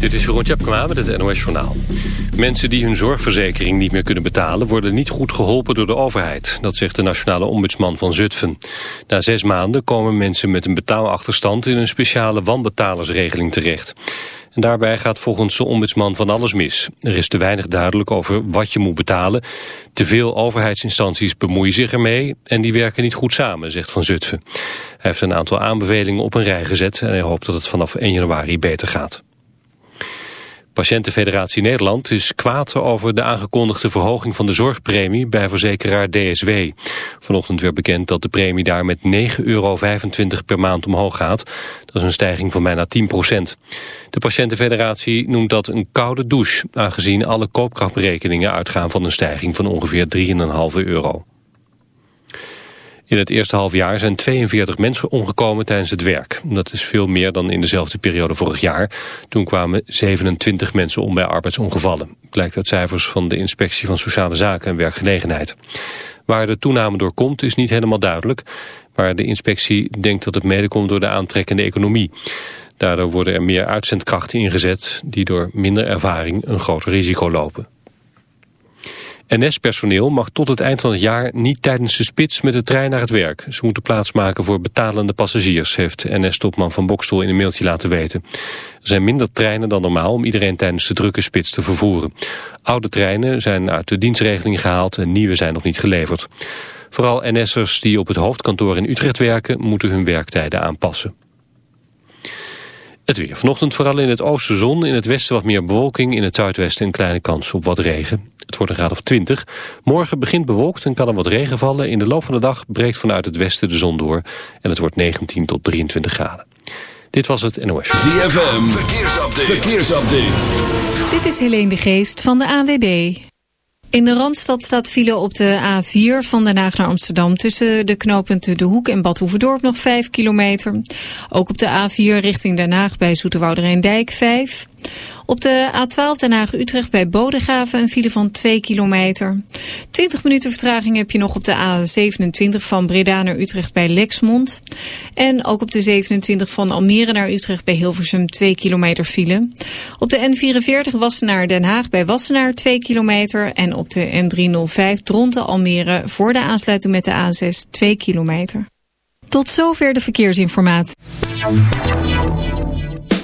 Dit is Jeroen Tjepkema met het NOS Journaal. Mensen die hun zorgverzekering niet meer kunnen betalen... worden niet goed geholpen door de overheid. Dat zegt de nationale ombudsman van Zutphen. Na zes maanden komen mensen met een betaalachterstand... in een speciale wanbetalersregeling terecht. En daarbij gaat volgens de ombudsman van alles mis. Er is te weinig duidelijk over wat je moet betalen. Te veel overheidsinstanties bemoeien zich ermee... en die werken niet goed samen, zegt Van Zutphen. Hij heeft een aantal aanbevelingen op een rij gezet... en hij hoopt dat het vanaf 1 januari beter gaat. Patiëntenfederatie Nederland is kwaad over de aangekondigde verhoging van de zorgpremie bij verzekeraar DSW. Vanochtend werd bekend dat de premie daar met 9,25 euro per maand omhoog gaat. Dat is een stijging van bijna 10 procent. De Patiëntenfederatie noemt dat een koude douche, aangezien alle koopkrachtberekeningen uitgaan van een stijging van ongeveer 3,5 euro. In het eerste half jaar zijn 42 mensen omgekomen tijdens het werk. Dat is veel meer dan in dezelfde periode vorig jaar. Toen kwamen 27 mensen om bij arbeidsongevallen. Blijkt uit cijfers van de Inspectie van Sociale Zaken en Werkgelegenheid. Waar de toename door komt is niet helemaal duidelijk. Maar de inspectie denkt dat het mede komt door de aantrekkende economie. Daardoor worden er meer uitzendkrachten ingezet... die door minder ervaring een groter risico lopen. NS-personeel mag tot het eind van het jaar niet tijdens de spits met de trein naar het werk. Ze moeten plaatsmaken voor betalende passagiers, heeft NS-topman van Bokstel in een mailtje laten weten. Er zijn minder treinen dan normaal om iedereen tijdens de drukke spits te vervoeren. Oude treinen zijn uit de dienstregeling gehaald en nieuwe zijn nog niet geleverd. Vooral NS'ers die op het hoofdkantoor in Utrecht werken moeten hun werktijden aanpassen. Het weer. Vanochtend vooral in het oosten zon, in het westen wat meer bewolking, in het zuidwesten een kleine kans op wat regen. Het wordt een graad of 20. Morgen begint bewolkt en kan er wat regen vallen. In de loop van de dag breekt vanuit het westen de zon door en het wordt 19 tot 23 graden. Dit was het NOS. ZFM, verkeersupdate. verkeersupdate. Dit is Helene de Geest van de AWB. In de Randstad staat file op de A4 van Den Haag naar Amsterdam... tussen de knooppunten De Hoek en Bad Hoeverdorp nog 5 kilometer. Ook op de A4 richting Den Haag bij Zoeterwouder Dijk 5. Op de A12 Den Haag-Utrecht bij Bodegraven een file van 2 kilometer. 20 minuten vertraging heb je nog op de A27 van Breda naar Utrecht bij Lexmond. En ook op de 27 van Almere naar Utrecht bij Hilversum 2 kilometer file. Op de N44 Wassenaar Den Haag bij Wassenaar 2 kilometer. En op de N305 Dronten Almere voor de aansluiting met de A6 2 kilometer. Tot zover de verkeersinformatie.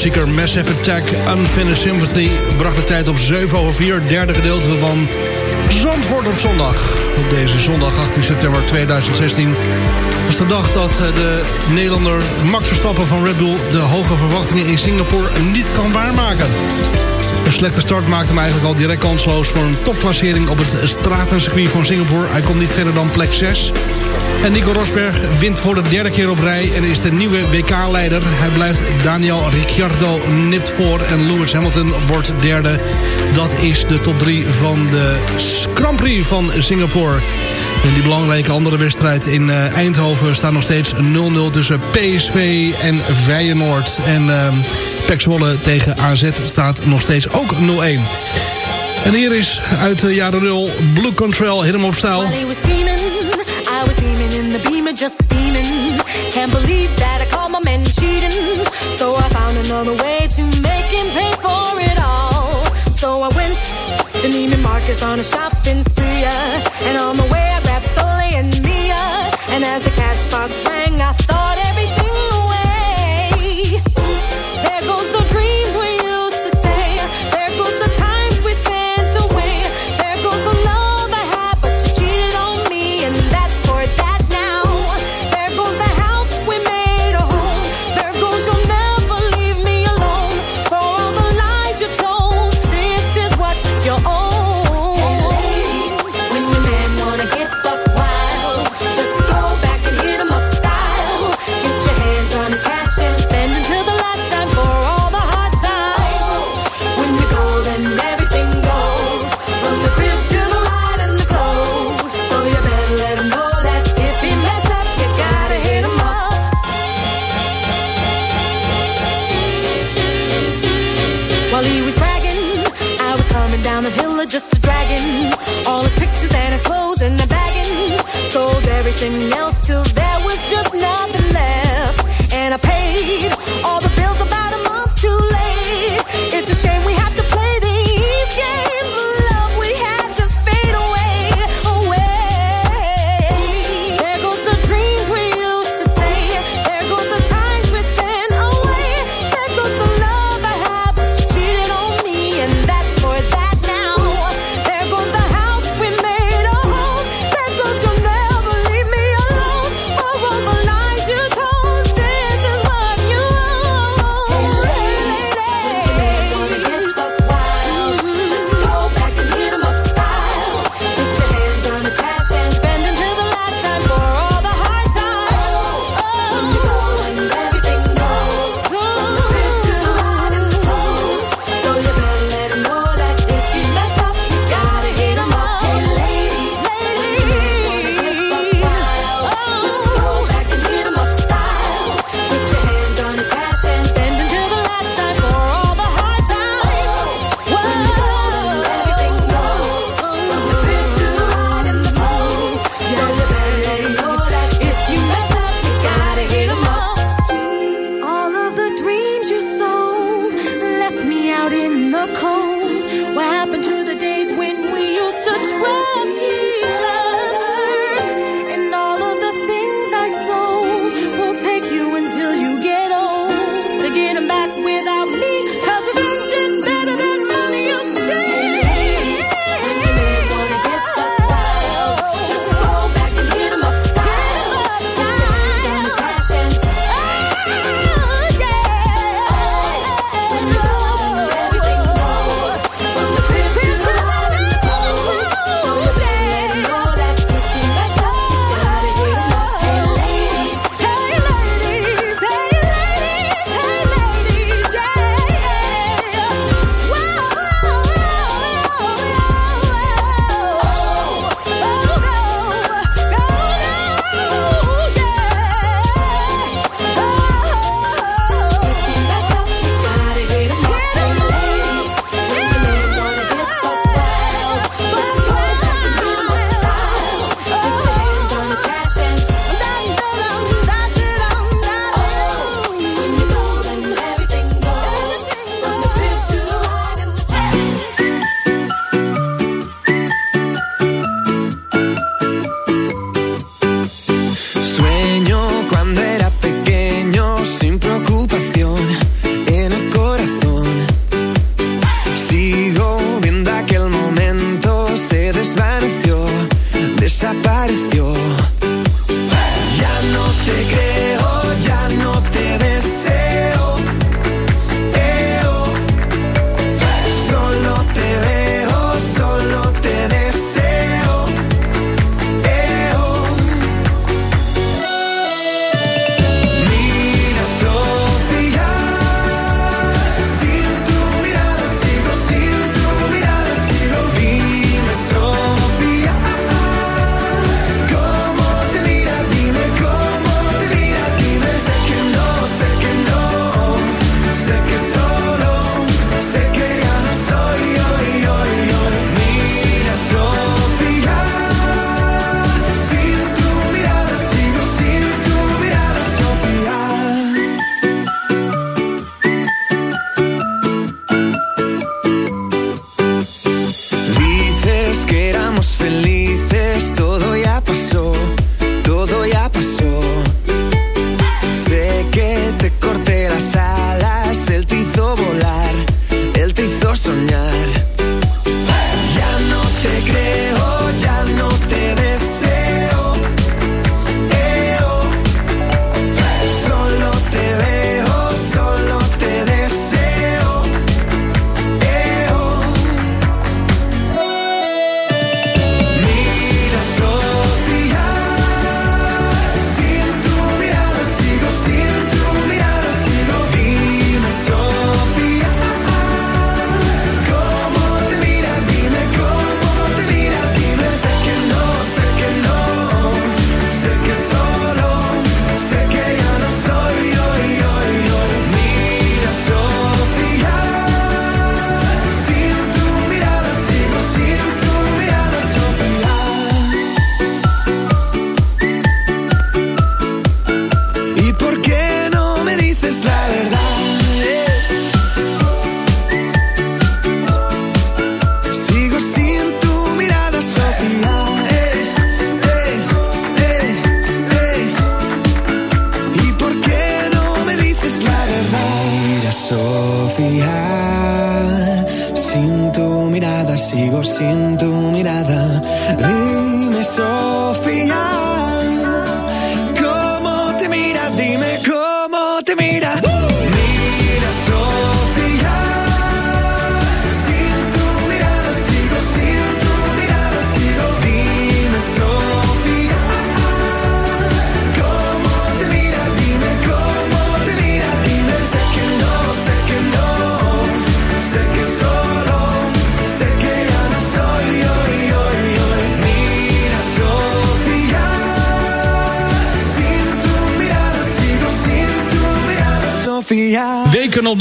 Klassieker. Massive Attack, Unfinished Sympathy. Bracht de tijd op 7 over 4. Derde gedeelte van Zandvoort op zondag. Op deze zondag 18 september 2016 was de dag dat eh, de Nederlander Max Verstappen van Red Bull... de hoge verwachtingen in Singapore niet kan waarmaken. Een slechte start maakte hem eigenlijk al direct kansloos... voor een topklassering op het stratencircuit van Singapore. Hij komt niet verder dan plek 6. En Nico Rosberg wint voor de derde keer op rij... en is de nieuwe WK-leider. Hij blijft Daniel Ricciardo nipt voor... en Lewis Hamilton wordt derde. Dat is de top 3 van de Grand Prix van Singapore. En die belangrijke andere wedstrijd in uh, Eindhoven staat nog steeds 0-0 tussen PSV en Feyenoord. En uh, Pek tegen AZ staat nog steeds ook 0-1. En hier is uit de jaren 0 Blue Control, hem op stijl. to it Neiman Marcus on a shopping spree. And on the way I grabbed Soleil and Mia. And as the cash box rang, I thought everything goes the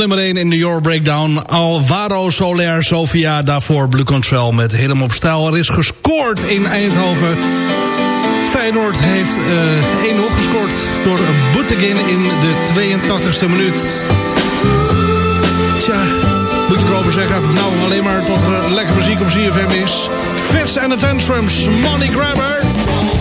nummer 1 in de Your Breakdown. Alvaro Soler, Sofia, daarvoor Blue Control met helemaal op stijl. Er is gescoord in Eindhoven. Feyenoord heeft eh, 1-0 gescoord door Boutegin in de 82e minuut. Tja, moet ik erover zeggen. Nou, alleen maar tot er lekker muziek op CFM is. Fits en the Tantrums, Money Grabber.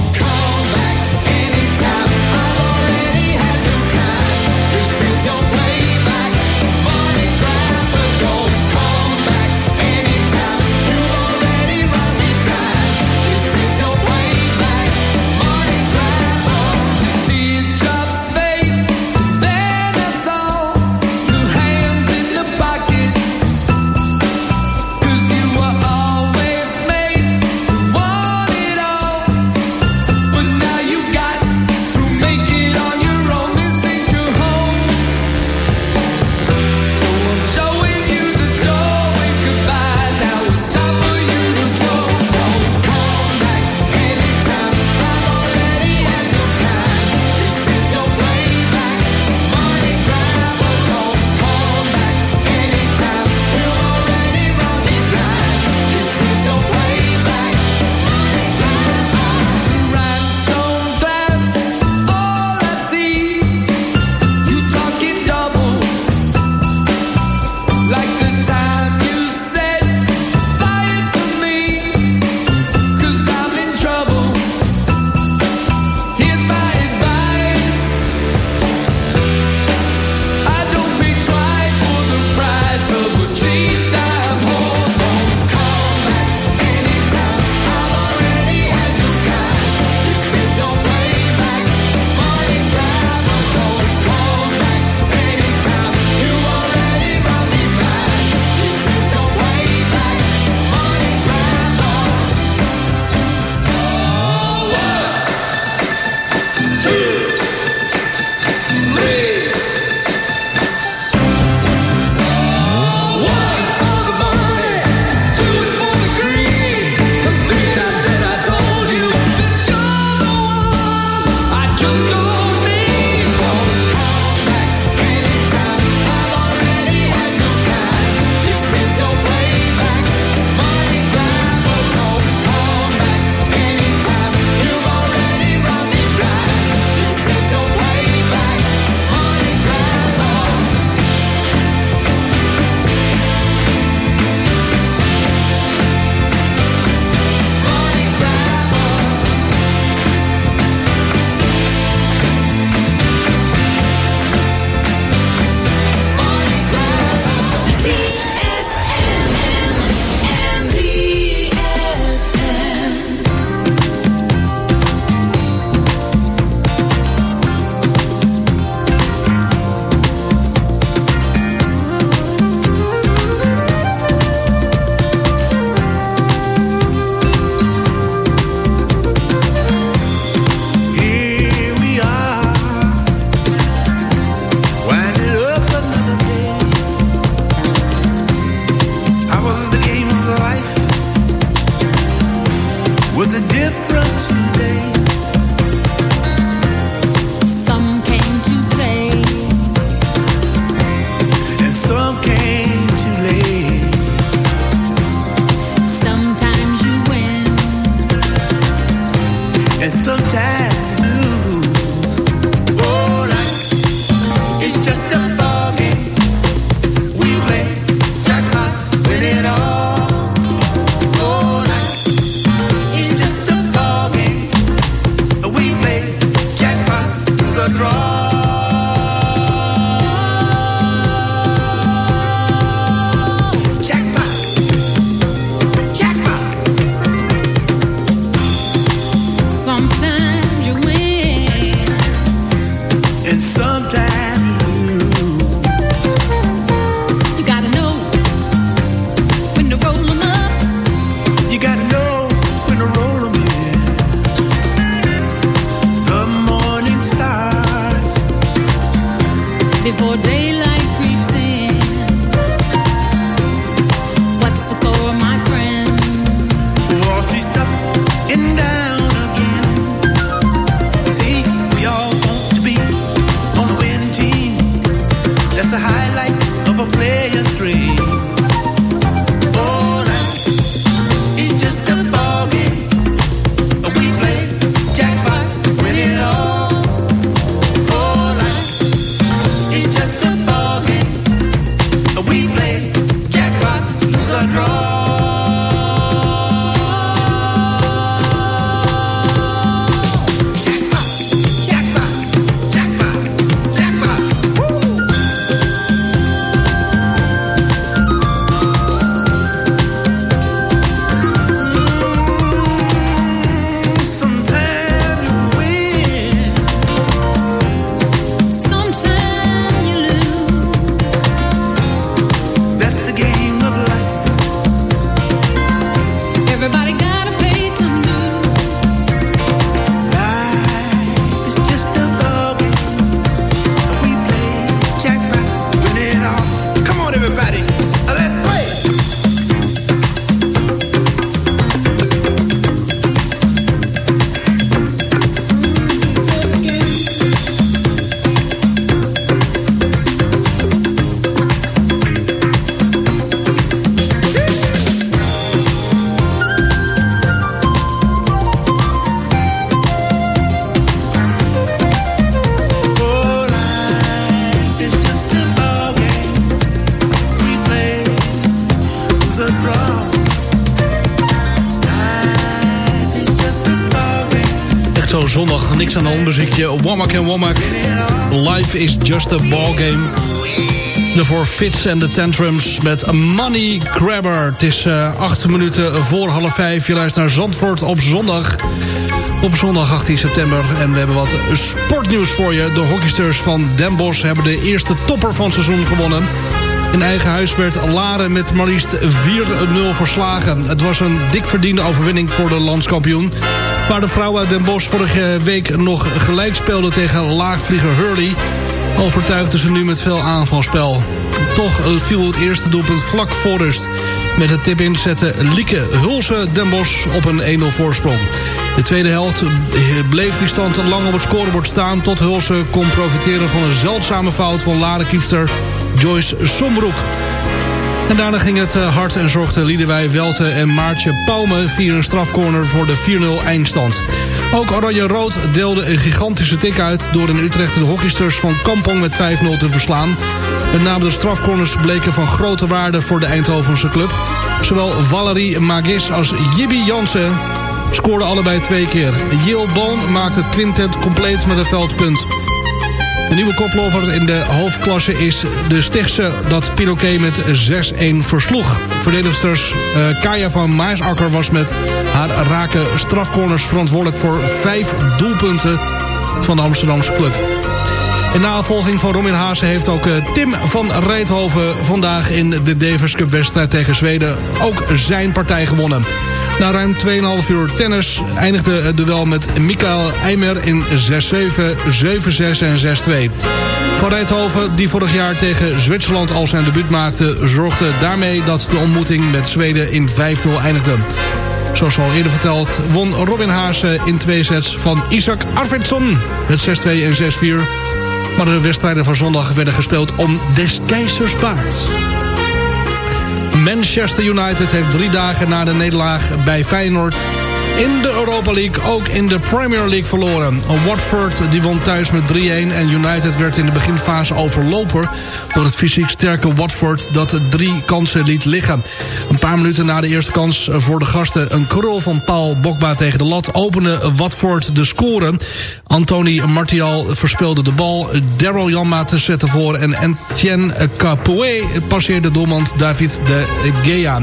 De hand muziekje. Womack en Womack. Life is just a ballgame. Daarvoor Fits en de Tantrums met Money Grabber. Het is eh, acht minuten voor half vijf. Je luistert naar Zandvoort op zondag. Op zondag 18 september. En we hebben wat sportnieuws voor je. De hockeysters van Den Bosch hebben de eerste topper van het seizoen gewonnen. In eigen huis werd Laren met maar liefst 4-0 verslagen. Het was een dik verdiende overwinning voor de landskampioen. Waar de vrouwen uit Den Bosch vorige week nog gelijk speelden tegen laagvlieger Hurley... overtuigden ze nu met veel aanvalspel. Toch eh, viel het eerste doelpunt vlak voor rust. Met het tip-in zette Lieke Hulse Den Bosch op een 1-0 voorsprong. De tweede helft eh, bleef die stand lang op het scorebord staan... tot Hulse kon profiteren van een zeldzame fout van Larenkiepster Joyce Sombroek. En daarna ging het eh, hard en zorgden Liedewij Welte en Maartje Pauwme... via een strafcorner voor de 4-0 eindstand. Ook Oranje-Rood deelde een gigantische tik uit... door in Utrecht de hockeysters van Kampong met 5-0 te verslaan. Met name de strafcorners bleken van grote waarde voor de Eindhovense club. Zowel Valerie Magis als Jibby Jansen scoorden allebei twee keer. Jill Boon maakt het quintet compleet met een veldpunt. Nieuwe koploper in de hoofdklasse is de Stichtse dat Pinoquet met 6-1 versloeg. Verdedigsters uh, Kaya van Maasakker was met haar rake strafcorners verantwoordelijk voor vijf doelpunten van de Amsterdamse club. In navolging van Robin Haase heeft ook uh, Tim van Rijthoven vandaag in de Davis Cup wedstrijd tegen Zweden ook zijn partij gewonnen. Na ruim 2,5 uur tennis eindigde het duel met Mikael Eimer in 6-7, 7-6 en 6-2. Van Rijthoven, die vorig jaar tegen Zwitserland al zijn debuut maakte... zorgde daarmee dat de ontmoeting met Zweden in 5-0 eindigde. Zoals al eerder verteld won Robin Haase in twee sets van Isaac Arvidsson. Met 6-2 en 6-4. Maar de wedstrijden van zondag werden gespeeld om des keizers baard. Manchester United heeft drie dagen na de nederlaag bij Feyenoord in de Europa League, ook in de Premier League verloren. Watford die won thuis met 3-1 en United werd in de beginfase overlopen... door het fysiek sterke Watford dat drie kansen liet liggen. Een paar minuten na de eerste kans voor de gasten... een krul van Paul Bokba tegen de lat opende Watford de score. Anthony Martial verspeelde de bal, Daryl Janmaat zette voor... en Etienne Capoue passeerde doelman David de Gea.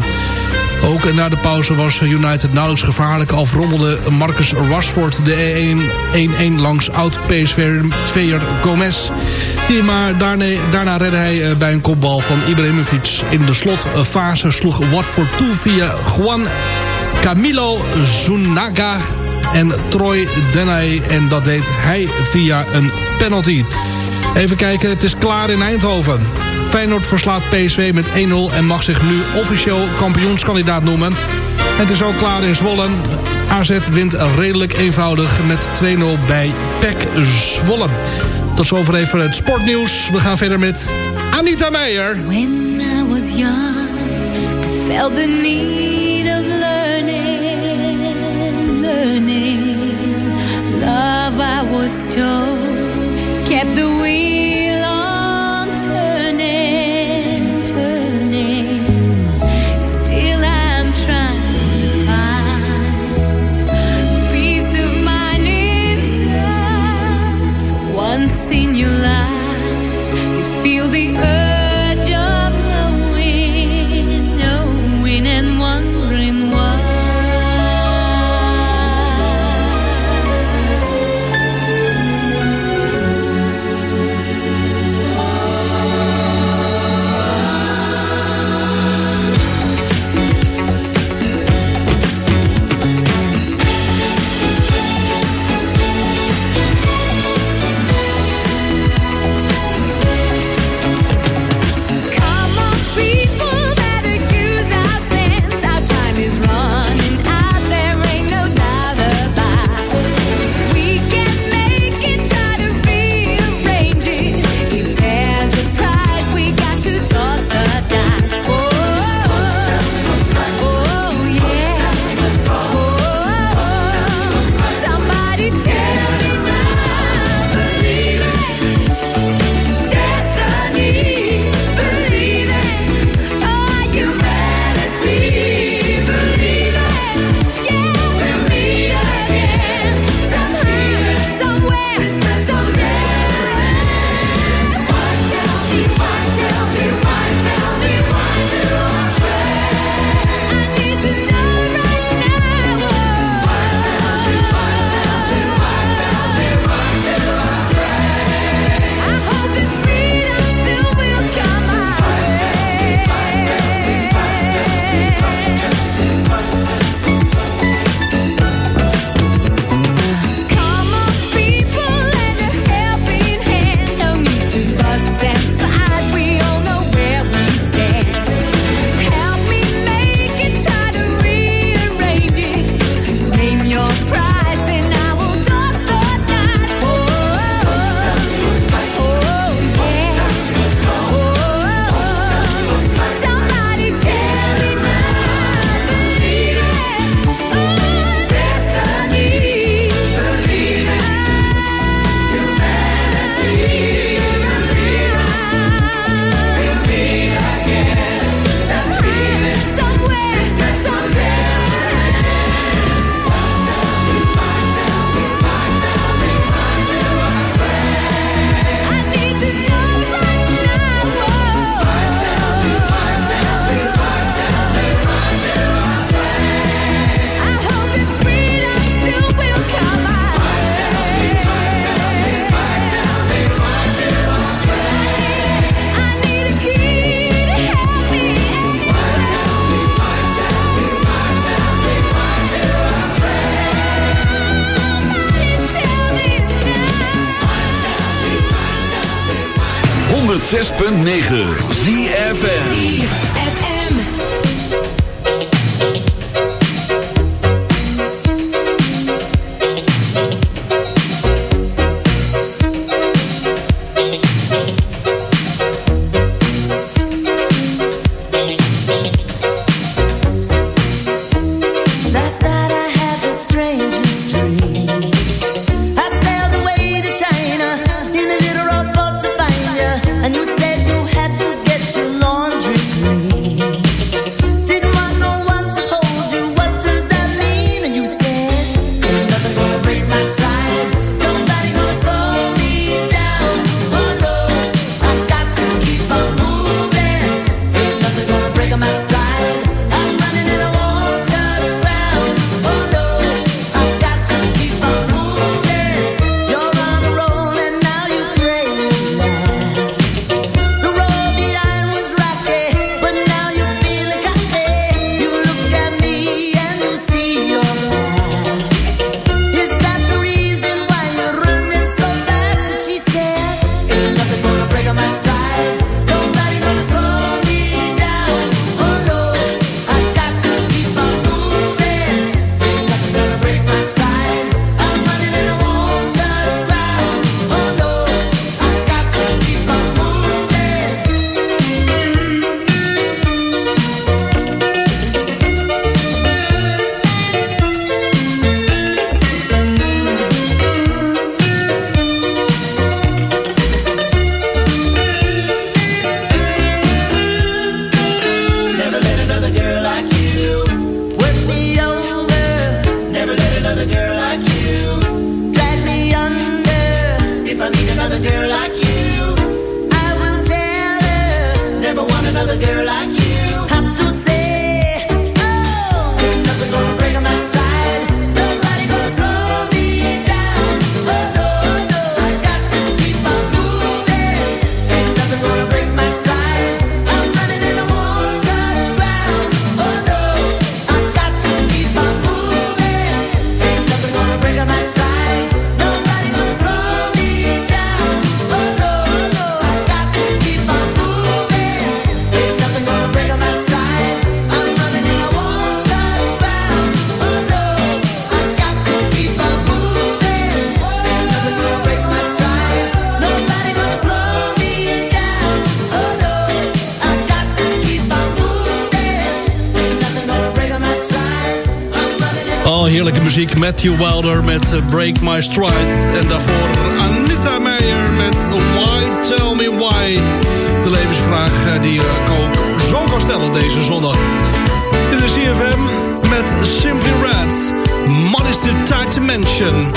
Ook na de pauze was United nauwelijks gevaarlijk... al rommelde Marcus Rashford de 1-1 langs oud-PSV'er Gomez. Maar daarna, daarna redde hij eh, bij een kopbal van Ibrahimovic. In de slotfase sloeg Watford toe via Juan Camilo Zunaga en Troy Denay. En dat deed hij via een penalty. Even kijken, het is klaar in Eindhoven. Feyenoord verslaat PSV met 1-0 en mag zich nu officieel kampioenskandidaat noemen. En het is ook klaar in Zwolle. AZ wint redelijk eenvoudig met 2-0 bij PEC Zwolle. Tot zover even het sportnieuws. We gaan verder met Anita Meijer. When I was young, I felt the need of learning, learning. Love I was told, kept the wheel 106.9 ZFN Matthew Wilder met eh, Break My Stride. En daarvoor Anita Meijer met Why Tell Me Why. De levensvraag eh, die eh, je ook zo kan stellen deze zondag. Dit is IFM met Simply Red. Modest to Tight Dimension.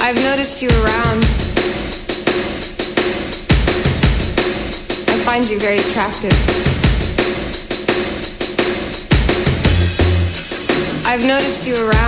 I've noticed you around. I find you very attractive. I've noticed you around.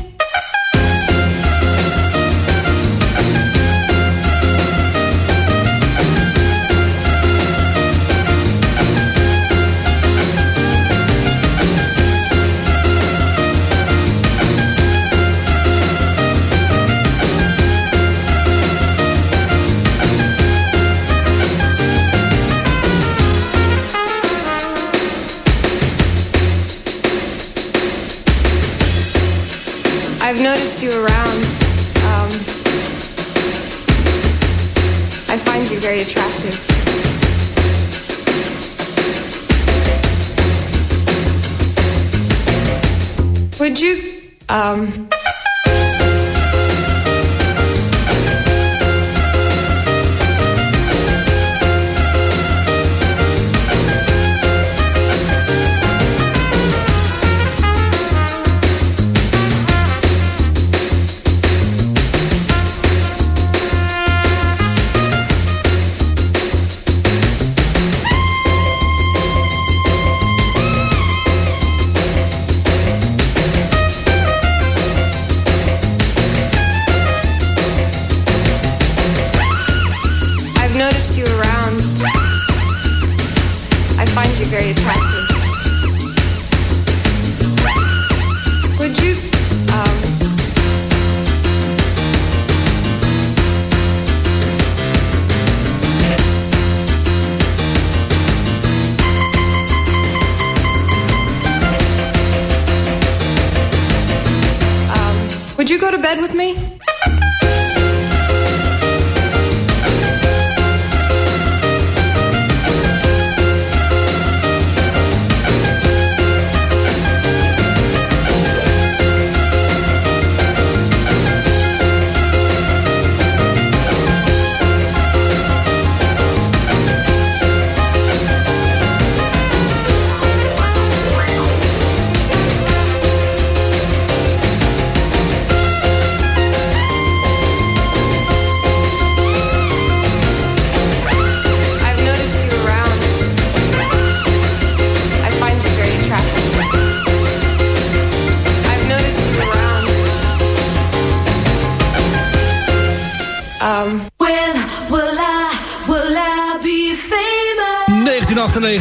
Um, bed with me?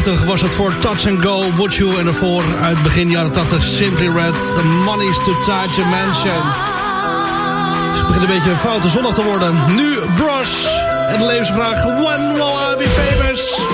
1998 was het voor Touch and Go, Would You... en daarvoor uit begin jaren 80 Simply Red... The Money's to Touch a Mansion. Het begint een beetje een foute zondag te worden. Nu Bros en de levensvraag... When will I be famous?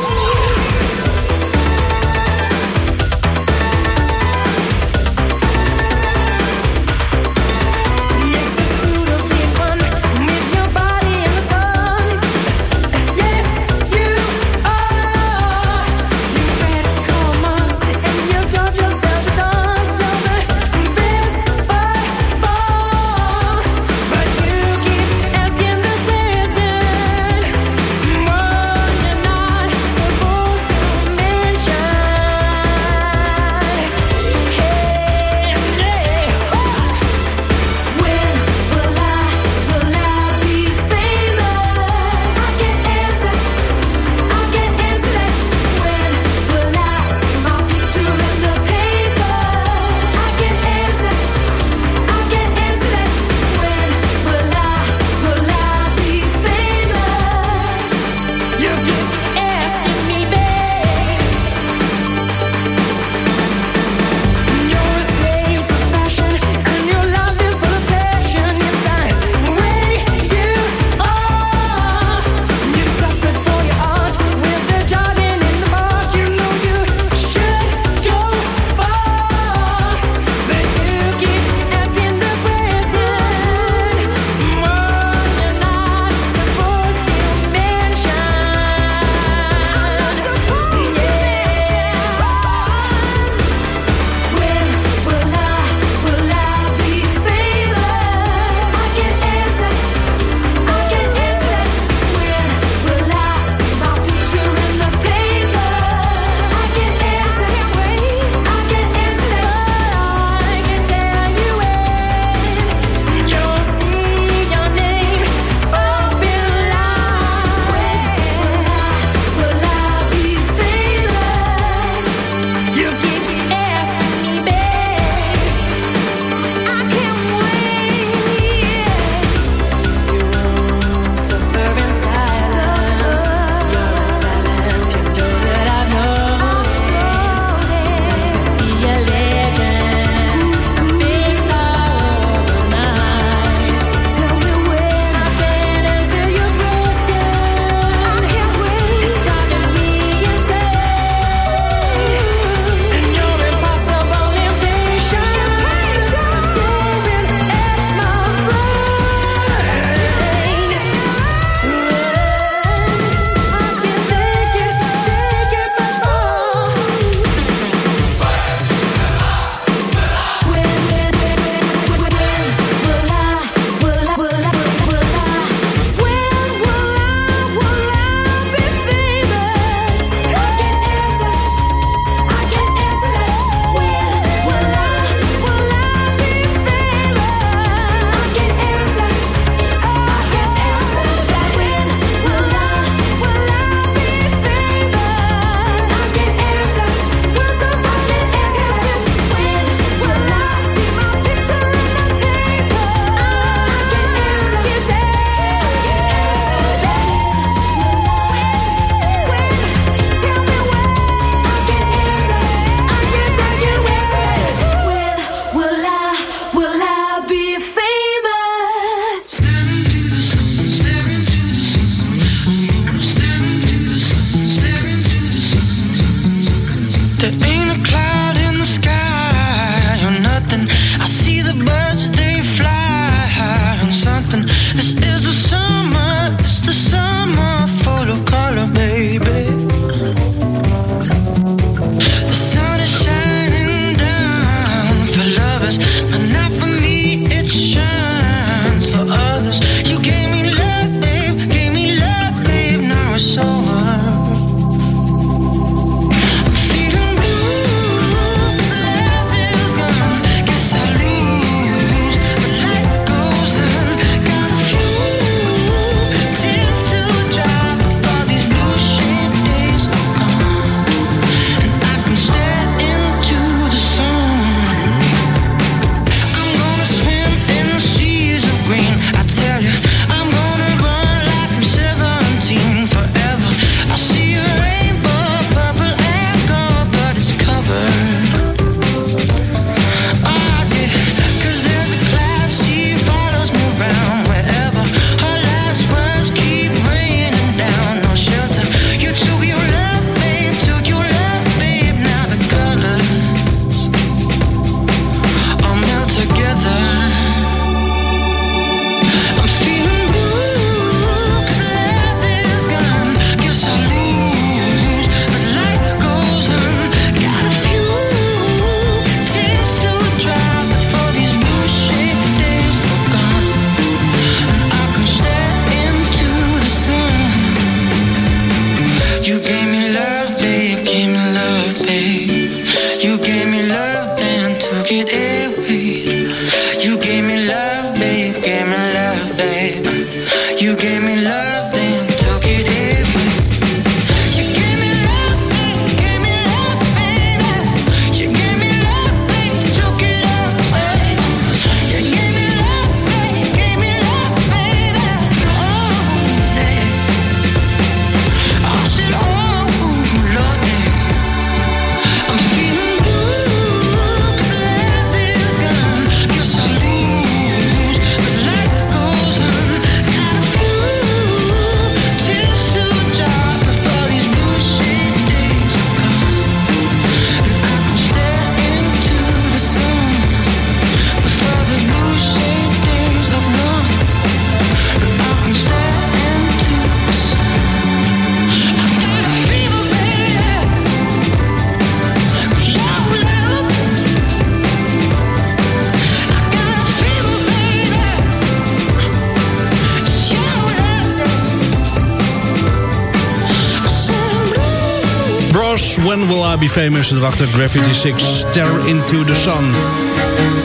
Will I Be Famous. Daarachter Gravity 6, Terror Into The Sun.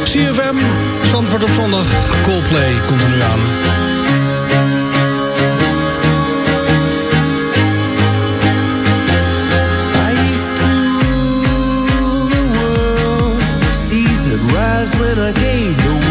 CFM, Zandvoort op zondag, Coldplay komt er nu aan. I rise when I gave the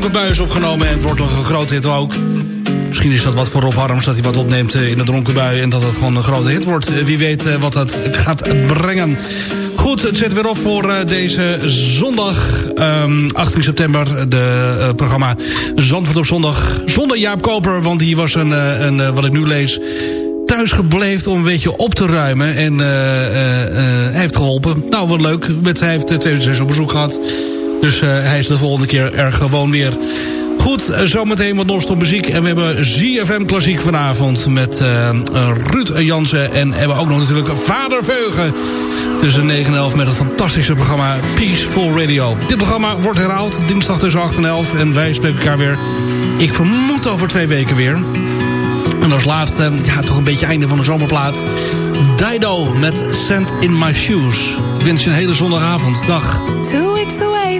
dronkenbuis opgenomen. En het wordt nog een grote hit ook. Misschien is dat wat voor Rob Harms dat hij wat opneemt eh, in de dronkenbui... en dat het gewoon een grote hit wordt. Eh, wie weet eh, wat dat gaat brengen. Goed, het zit weer op voor deze zondag, ehm, 18 september... de programma Zandvoort op zondag. Zonder Jaap Koper, want die was een, een wat ik nu lees thuis om een beetje op te ruimen. En hij heeft geholpen. Nou, wat leuk. Hij heeft 2006 op bezoek gehad. Dus eh, hij is de volgende keer er gewoon weer. Goed, eh, zometeen wat non muziek. En we hebben ZFM Klassiek vanavond met uh, Ruud Jansen. En hebben ook nog natuurlijk Vader Veugen. Tussen 9 en 11 met het fantastische programma Peaceful Radio. Dit programma wordt herhaald dinsdag tussen 8 en 11. En wij spreken elkaar weer, ik vermoed over twee weken weer. En als laatste, ja, toch een beetje einde van de zomerplaat. Dido met Sand in My Shoes. Ik wens je een hele zondagavond. Dag.